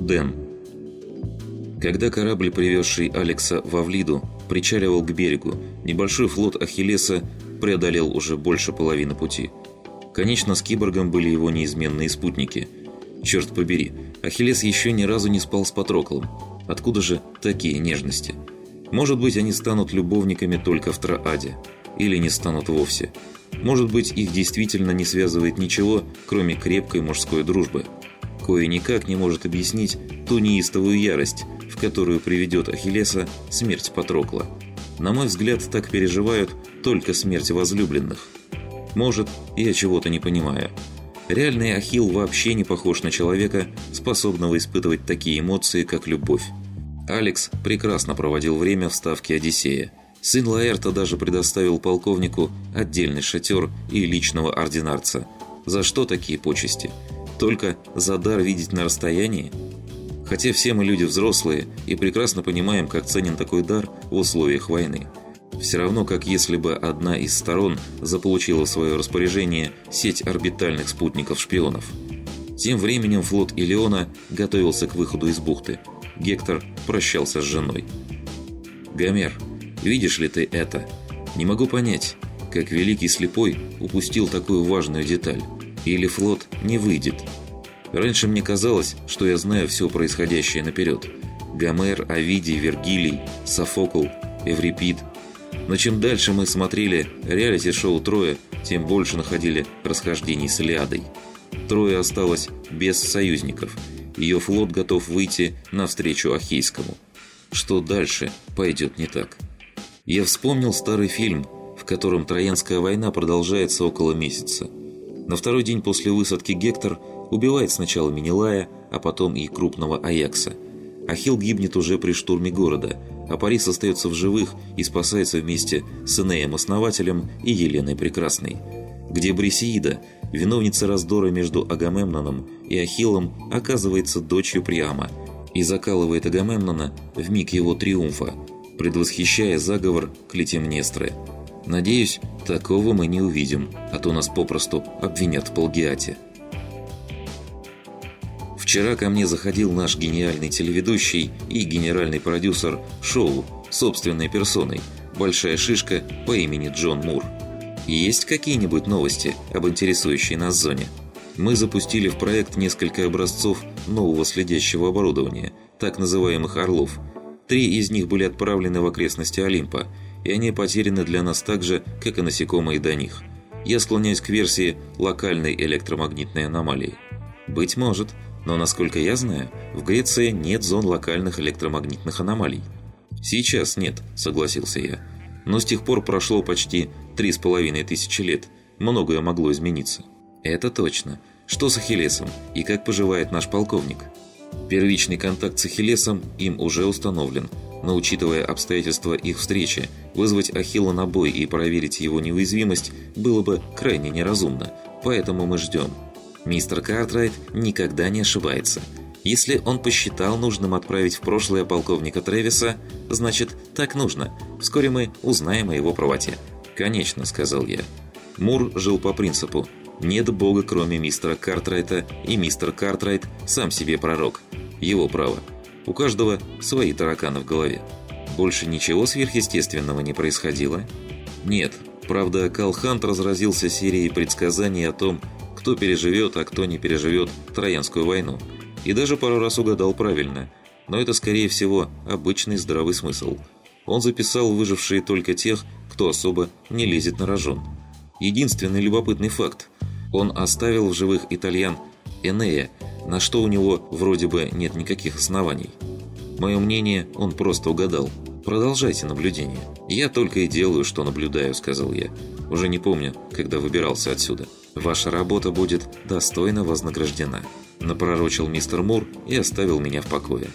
Дэн. Когда корабль, привезший Алекса в Авлиду, причаливал к берегу, небольшой флот Ахиллеса преодолел уже больше половины пути. Конечно, с киборгом были его неизменные спутники. Черт побери, Ахиллес еще ни разу не спал с Патроклом. Откуда же такие нежности? Может быть, они станут любовниками только в Трааде. Или не станут вовсе. Может быть, их действительно не связывает ничего, кроме крепкой мужской дружбы. Кое никак не может объяснить ту неистовую ярость, в которую приведет Ахиллеса смерть Патрокла. На мой взгляд, так переживают только смерть возлюбленных. Может, я чего-то не понимаю. Реальный Ахилл вообще не похож на человека, способного испытывать такие эмоции, как любовь. Алекс прекрасно проводил время в ставке Одиссея. Сын Лаэрта даже предоставил полковнику отдельный шатер и личного ординарца. За что такие почести? Только за дар видеть на расстоянии? Хотя все мы люди взрослые и прекрасно понимаем, как ценен такой дар в условиях войны. Все равно, как если бы одна из сторон заполучила в свое распоряжение сеть орбитальных спутников-шпионов. Тем временем флот Илеона готовился к выходу из бухты. Гектор прощался с женой. «Гомер, видишь ли ты это? Не могу понять, как великий слепой упустил такую важную деталь. Или флот не выйдет. Раньше мне казалось, что я знаю все происходящее наперед. Гомер, Овидий, Вергилий, Софокл, Эврипид – но чем дальше мы смотрели реалити-шоу «Трое», тем больше находили расхождений с Илиадой. Трое осталось без союзников. Ее флот готов выйти навстречу Ахейскому. Что дальше пойдет не так? Я вспомнил старый фильм, в котором Троянская война продолжается около месяца. На второй день после высадки Гектор убивает сначала Менелая, а потом и крупного Аякса. Ахилл гибнет уже при штурме города – а Парис остается в живых и спасается вместе с Энеем-основателем и Еленой Прекрасной. Где Брисеида, виновница раздора между Агамемноном и Ахиллом, оказывается дочью Приама и закалывает Агамемнона в миг его триумфа, предвосхищая заговор Клетимнестры. Надеюсь, такого мы не увидим, а то нас попросту обвинят в плагиате. Вчера ко мне заходил наш гениальный телеведущий и генеральный продюсер шоу собственной персоной, большая шишка по имени Джон Мур. Есть какие-нибудь новости об интересующей нас зоне? Мы запустили в проект несколько образцов нового следящего оборудования, так называемых «Орлов». Три из них были отправлены в окрестности Олимпа, и они потеряны для нас так же, как и насекомые до них. Я склоняюсь к версии локальной электромагнитной аномалии. Быть может, но, насколько я знаю, в Греции нет зон локальных электромагнитных аномалий. «Сейчас нет», – согласился я. «Но с тех пор прошло почти три с половиной тысячи лет. Многое могло измениться». «Это точно. Что с Ахиллесом? И как поживает наш полковник?» Первичный контакт с Ахиллесом им уже установлен, но учитывая обстоятельства их встречи, вызвать Ахилла на бой и проверить его неуязвимость было бы крайне неразумно, поэтому мы ждем. Мистер Картрайт никогда не ошибается. Если он посчитал нужным отправить в прошлое полковника Трэвиса, значит, так нужно. Вскоре мы узнаем о его правоте. «Конечно», — сказал я. Мур жил по принципу «нет бога, кроме мистера Картрайта, и мистер Картрайт сам себе пророк». Его право. У каждого свои тараканы в голове. Больше ничего сверхъестественного не происходило? Нет. Правда, Калхант разразился серией предсказаний о том, кто переживет, а кто не переживет Троянскую войну. И даже пару раз угадал правильно. Но это, скорее всего, обычный здравый смысл. Он записал выжившие только тех, кто особо не лезет на рожон. Единственный любопытный факт. Он оставил в живых итальян Энея, на что у него вроде бы нет никаких оснований. Мое мнение, он просто угадал. Продолжайте наблюдение. Я только и делаю, что наблюдаю, сказал я. Уже не помню, когда выбирался отсюда. Ваша работа будет достойно вознаграждена», – напророчил мистер Мур и оставил меня в покое.